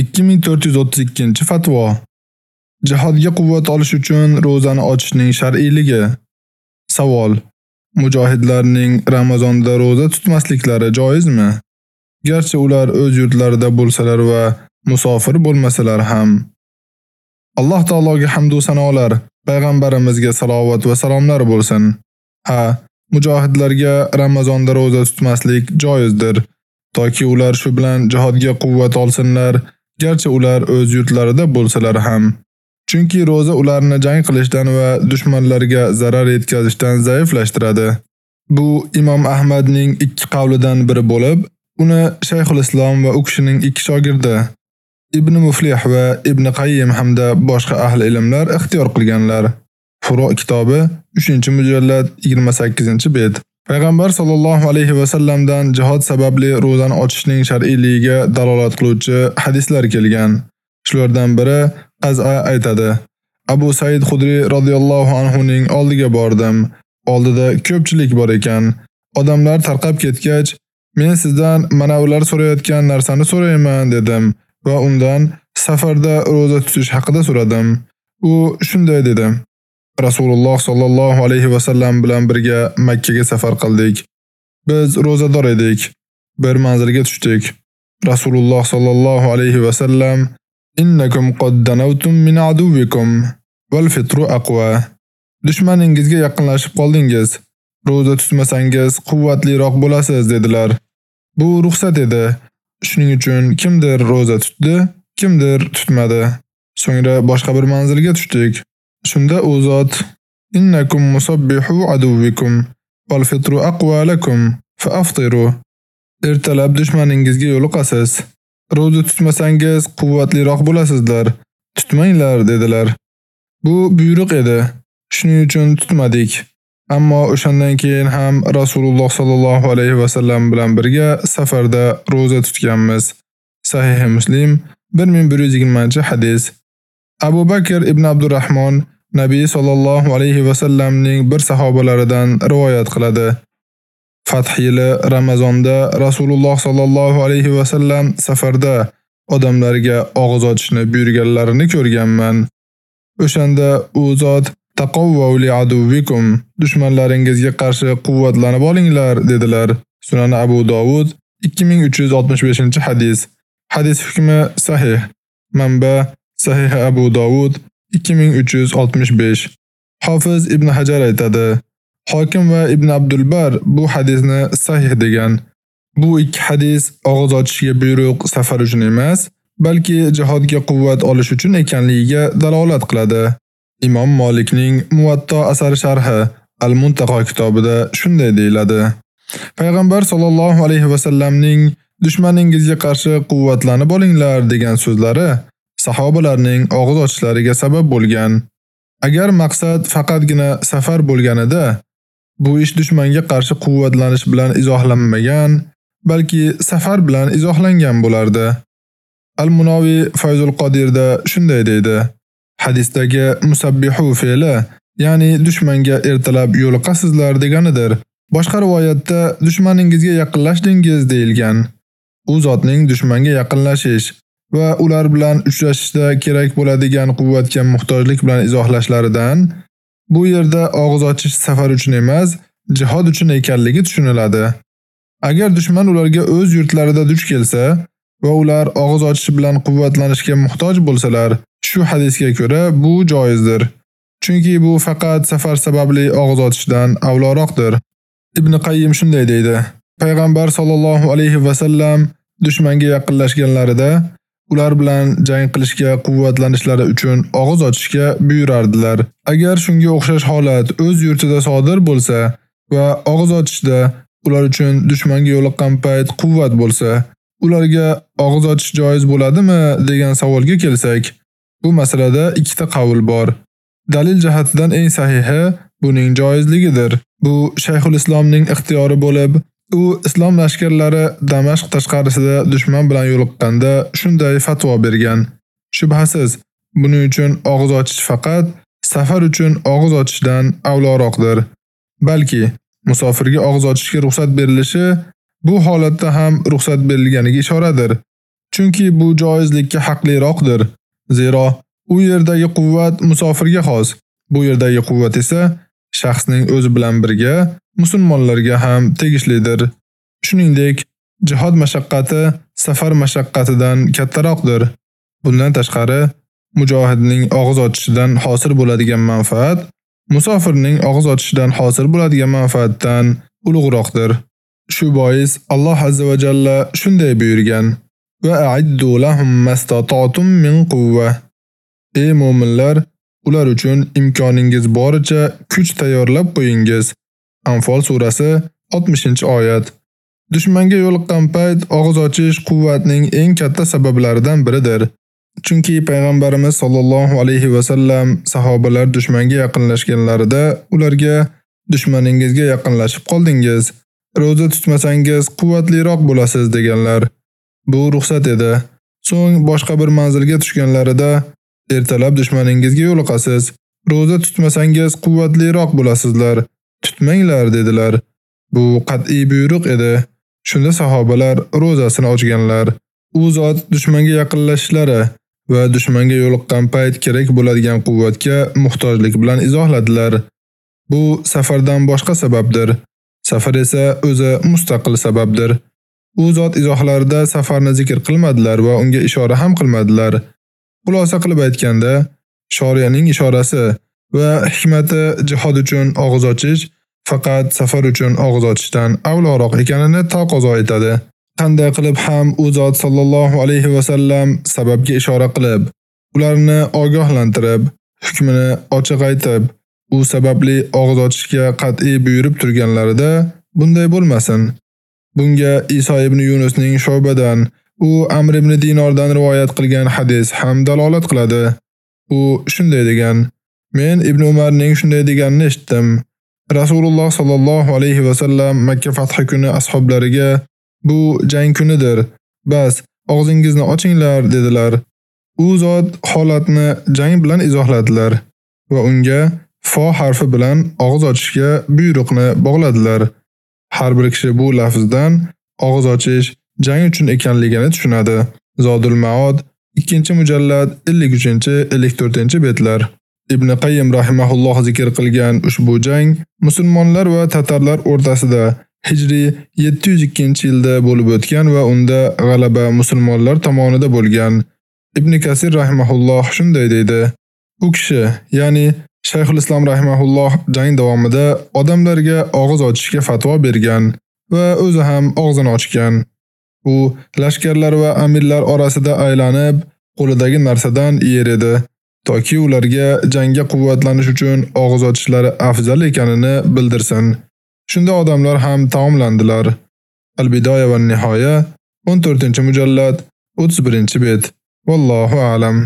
2432-fatvo. Jihodga quvvat olish uchun ro'zani ochishning shar'iyligi. Savol: Mujohidlarning Ramazonda ro'za tutmasliklari joizmi? Garchi ular o'z yurtlarida bo'lsalar va musofir bo'lmasalar ham. Alloh taologa hamd va sanolar, payg'ambarimizga salovat va salomlar bo'lsin. Ha, mujohidlarga Ramazonda ro'za tutmaslik joizdir, toki ular shu bilan jihodga quvvat olsinlar garchi ular o'z yurtlarida bo'lsalar ham. Chunki roza ularni jang qilishdan va dushmanlarga zarar yetkazishdan zaiflashtiradi. Bu Imom Ahmadning ikki qavlidan biri bo'lib, uni Shayxul Islom va u kishining ikki shogirdi Ibn Muflih va Ibn Qayyim hamda boshqa ahli ilmlar ixtiyor qilganlar. Furo kitobi 3-mujallad 28-bet. Payg'ambar sallallohu alayhi va sallamdan jihod sababli ro'zani ochishning shar'iyligiga dalolat qiluvchi hadislar kelgan. Shulardan biri Qaz'a aytadi: Abu Said Xudri radhiyallohu anhu ning oldiga bordim. Oldida ko'pchilik bor ekan. Odamlar tarqab ketgach, men sizdan mana ular so'rayotgan narsani so'rayman dedim va undan safarda ro'za tutish haqida so'radim. U shunday dedi: Rasululloh sallallohu alayhi va sallam bilan birga Makka ga safar qildik. Biz ro'zador edik. Bir manzilga tushdik. Rasululloh sallallohu alayhi va sallam innakum qad danawtum min aduwikum wal fitru aqwa. Dushmaningizga yaqinlashib qoldingiz. Ro'za tutmasangiz quvvatliroq bo'lasiz dedilar. Bu ruxsat edi. Shuning uchun kimdir ro'za tutdi, kimdir tutmadi. So'ngra boshqa bir manzilga tushdik. Shunda u zot innakum musabbihu aduwwikum wal fitru aqwa lakum fa aftiru. Ertalab dushmaningizga yo'liqasiz. Roza tutmasangiz quvvatliroq bo'lasizlar. Tutmanglar dedilar. Bu buyruq edi. Shuning uchun tutmadik. Ammo o'shandan keyin ham Rasululloh sallallohu alayhi va sallam bilan birga safarda roza tutganmiz. Sahih Muslim 1120-hadis. Abu Bakr ibn Abdurrahmon Nabiy sallallohu alayhi va sallamning bir sahobalaridan rivoyat qiladi. Fath yili Ramazonda Rasululloh sallallohu alayhi va sallam safarda odamlarga og'iz ochishni buyurganlarini ko'rganman. O'shanda u zot taqawwu li aduvikum dushmanlaringizga qarshi quvvatlanib olinglar dedilar. Sunan Abu Dovud 2365-hadis. Hadis hukmi sahih. Manba Sahih Abu Dovud 2365. Hofiz Ibn Hajar aytadi: Hokim va Ibn Abdulbar bu hadisni sahih degan. Bu ikki hadis og'iz ochishga buyruq safar uchun emas, balki jihodga quvvat olish uchun ekanligiga dalolat qiladi. Imom Malikning Muvatta asar sharhi Al-Muntaqo kitobida shunday deyiladi. Payg'ambar sollallohu alayhi va sallamning dushmaningizga qarshi quvvatlanib olinglar degan so'zlari sahobalarning og'iz ochishlariga sabab bo'lgan. Agar maqsad faqatgina safar bo'lganida, bu ish dushmanga qarshi quvvatlanish bilan izohlanmagan, balki safar bilan izohlangan bo'lardi. Al-Munavi Fayzul Qodirda shunday deydi: Hadisdagi musabbihu fe'li, ya'ni dushmanga ertalab yo'liqasizlar deganidir. Boshqa rivoyatda dushmaningizga yaqinlashdingiz deyilgan. U zotning dushmanga yaqinlashish va ular bilan uchrashishda kerak bo'ladigan quvvatga muhtojlik bilan izohlashlaridan bu yerda og'iz ochish safar uchun emas, jihod uchun ekanligi tushuniladi. Agar dushman ularga o'z yurtlarida duch kelsa va ular og'iz ochish bilan quvvatlanishga muhtoj bo'lsalar, shu hadisga ko'ra bu joizdir. Chunki bu faqat safar sababli og'iz ochishdan avloroqdir. Ibn Qayyim shunday deydi: Payg'ambar sollallohu alayhi va sallam dushmanga yaqinlashganlarida ular bilan jang qilishga quvvatlanishlari uchun og'iz ochishga buyurardilar. Agar shunga o'xshash holat o'z yurtida sodir bo'lsa va og'iz ochishda ular uchun dushmanga yo'liqqan payt quvvat bo'lsa, ularga og'iz ochish joiz bo'ladimi degan savolga kelsak, bu masalada ikkita qavl bor. Dalil jihatidan eng sahihi buning joizligidir. Bu Shayxul Islomning ixtiyori bo'lib, U islom lashkarlari Damashq tashqarisida dushman bilan yo'liqqanda shunday fatvo bergan. Shubhasiz, buning uchun og'iz ochish faqat safar uchun og'iz ochishdan avloroqdir. Balki musofirga og'iz ochishga ruxsat berilishi bu holatda ham ruxsat berilganiga ishoradir. Chunki bu joizlikka haqliroqdir. Zero u yerdagi quvvat musofirga xos. Bu yerdagi quvvat esa shaxsning o'zi bilan birga musulmonlarga ham tegishlidir. Shuningdek, jihad mashaqqati safar mashaqqatidan kattaroqdir. Bundan tashqari, mujohidning og'iz ochishidan hosil bo'ladigan manfaat musofirning og'iz ochishidan hosil bo'ladigan manfaatdan ulug'roqdir. Shu bois Alloh azza va jalla shunday buyurgan: "Va a'iddu lahum mastata'tum min quwwa." Ey mu'minlar, ular uchun imkoningiz boricha kuch tayyorlab qo'yingiz. Anfal surasi 60-oyat. Dushmanga yo'liqqan payt og'iz ochish quvvatning eng katta sabablaridan biridir. Chunki payg'ambarimiz sollallohu alayhi va sallam sahobalar dushmanga yaqinlashganlarida ularga dushmaningizga yaqinlashib qoldingiz. Roza tutmasangiz quvvatliroq bo'lasiz deganlar. Bu ruxsat edi. So'ng boshqa bir manzilga tushganlarida ertalab dushmaningizga yo'liqasiz. Roza tutmasangiz quvvatliroq bo'lasizlar. Tutmanglar dedilar. Bu qat'iy buyruq edi. Shunda sahobalar rozasini ochganlar. U zot dushmanga yaqinlashishlari va dushmanga yo'liqqan payt kerak bo'ladigan quvvatga muhtojlik bilan izohladilar. Bu safardan boshqa sababdir. Safar esa o'zi mustaqil sababdir. U zot izohlarida safarni zikr qilmadilar va unga ishora ham qilmadilar. Xulosa qilib aytganda, shoriyaning ishorasi va hikmati jihod uchun og'iz ochish faqat safar uchun og'iz ochishdan avloroq ekanini taqozo etadi. Qanday qilib ham u zot sallallohu alayhi va sallam sababga ishora qilib, ularni ogohlantirib, hukmini ochiq aytib, u sababli og'iz ochishga qat'iy buyurib turganlarida bunday bo'lmasin. Bunga Iso ibn Yunusning Shobadan, u Amr ibn Dinordan rivoyat qilgan hadis ham dalolat qiladi. U shunday degan: Men Ibn Umarning shunday deganini eshitdim. Rasululloh sallallohu alayhi va sallam Makka fathi kuni ashablariga bu jang kunidir. Bas, og'zingizni ochinglar dedilar. U zot holatni jang bilan izohladilar va unga fo harfi bilan og'iz ochishga buyruqni bog'ladilar. Har bir kishi bu lafzdan og'iz ochish jang uchun ekanligini tushunadi. Zodul Maod 2-mujallad 53-54-betlar. Ibn Qayyim rahimahulloh zikr qilgan ushbu jang musulmonlar va tatarlar o'rtasida Hijriy 702-yilda bo'lib o'tgan va unda g'alaba musulmonlar tomonida bo'lgan. Ibn Kasir rahimahulloh shunday deydi: U kishi, ya'ni Shayxul Islom rahimahulloh jang davomida odamlarga og'iz ochishga fatvo bergan va o'zi ham og'zini ochgan. U lashkarlar va amirlar orasida aylanib, qo'lidagi narsadan yer edi, toki ularga jangga quvvatlanish uchun og'iz ochishlari afzal ekanini bildirsin. Shunda odamlar ham taomlandilar. Al-Bidoya va Nihoya 14-mujallad 31-bet. Vallohu a'lam.